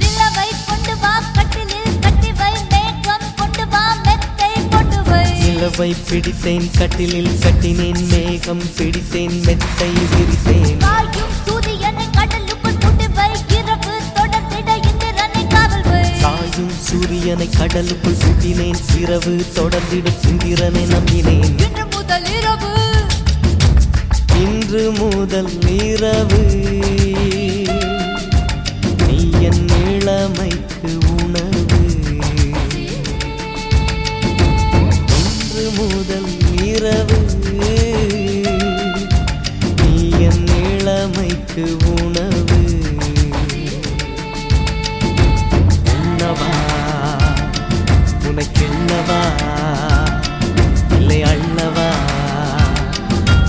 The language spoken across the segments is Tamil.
நிலவை கொண்டு வா கட்டிலில் கட்டி வை மேகம் கொண்டு வா மெத்தை கொண்டு வை. நிலவை பிடித்தேன் கட்டிலில் கட்டினேன் மேகம் பிடித்தேன் மெத்தை விரித்தேன். வாயும் சூரியனை கடலுக்குள் சுட்டினேன் இரவு தொடர்ந்திடும் இந்திரனை நம்பினேன். இன்று முதல் இரவு. இன்று முதல் இரவு. நீ என் இளமைக்கு உணவு. இன்று முதல் இரவு. நீ என் இளமைக்கு உணவு. உண்ணவா? உனக்கென்னவா? இல்லை அள்ளவா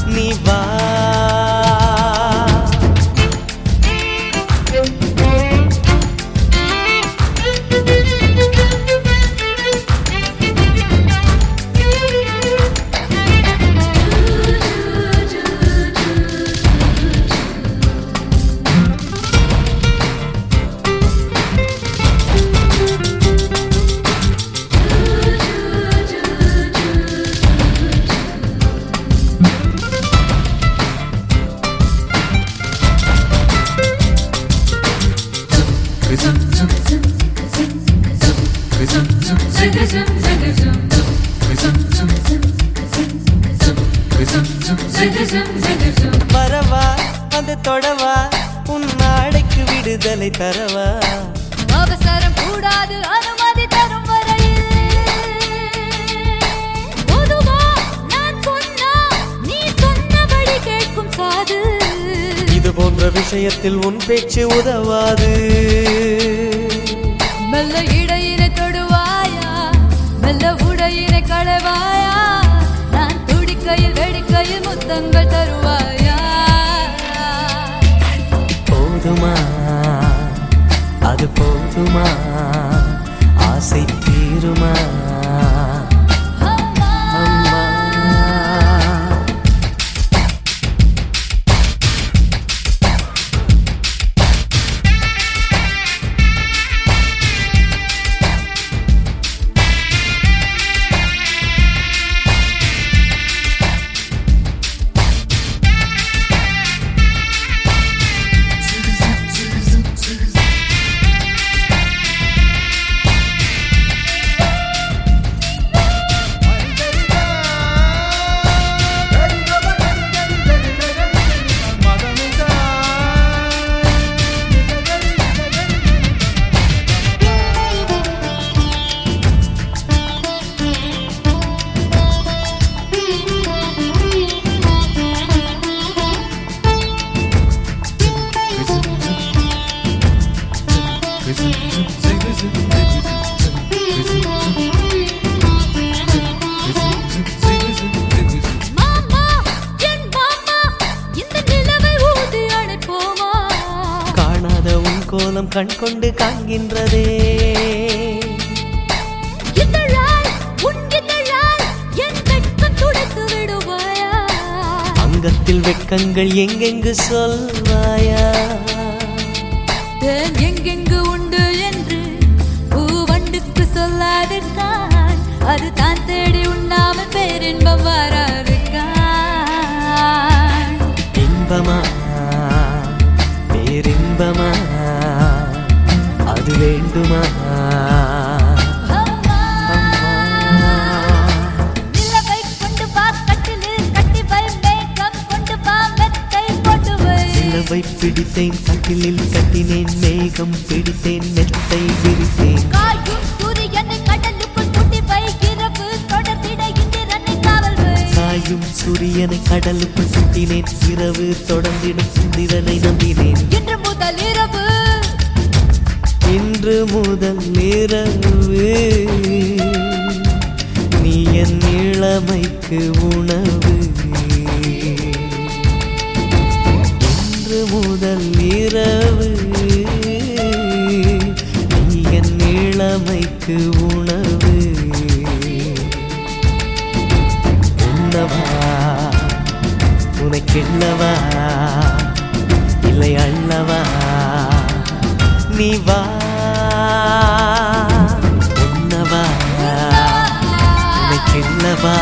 நீ வா. வரவா வந்து தொடவா உன் நாடைக்கு விடுதலை தரவா. போன்ற விஷயத்தில் உன் பேச்சு உதவாது. மெல்ல இடையினை தொடுவாயா? மெல்ல உடையினை களைவாயா? நான் துடிக்கையில் வெடிக்கையில் முத்தங்கள் தருவாயா? போதுமா? அது போதுமா? உன் கோலம் கண் கொண்டு காண்கின்றதே அங்கத்தில் வெட்கங்கள் எங்கெங்கு சொல்வாயா? தேன் எங்கெங்கு உண்டு என்று பூவண்டுக்கு சொல்லாதிருக்கான். அது தான் தேடி உண்ணாமல் பேரின்பம் வராதிருக்கான். இன்பமா? பேரின்பமா? அது வேண்டுமா? நிலவை பிடித்தேன் கட்டிலில் கட்டினேன் மேகம் பிடித்தேன் மெத்தை விரித்தேன். காயும் சூரியனை கடலுக்குள் சுட்டினேன் இரவு தொடர்ந்திடும் சுந்திரனை நம்பினேன். இன்று முதல் இரவு இன்று முதல் நிறவு நீ என் இளமைக்கு உணவு. இன்று முதல் இரவு. நீ என் இளமைக்கு உணவு. உண்ணவா? உனை கிள்ளவா இல்லை அல்லவா? நீ வா. உன்னவா உனக்கென்னவா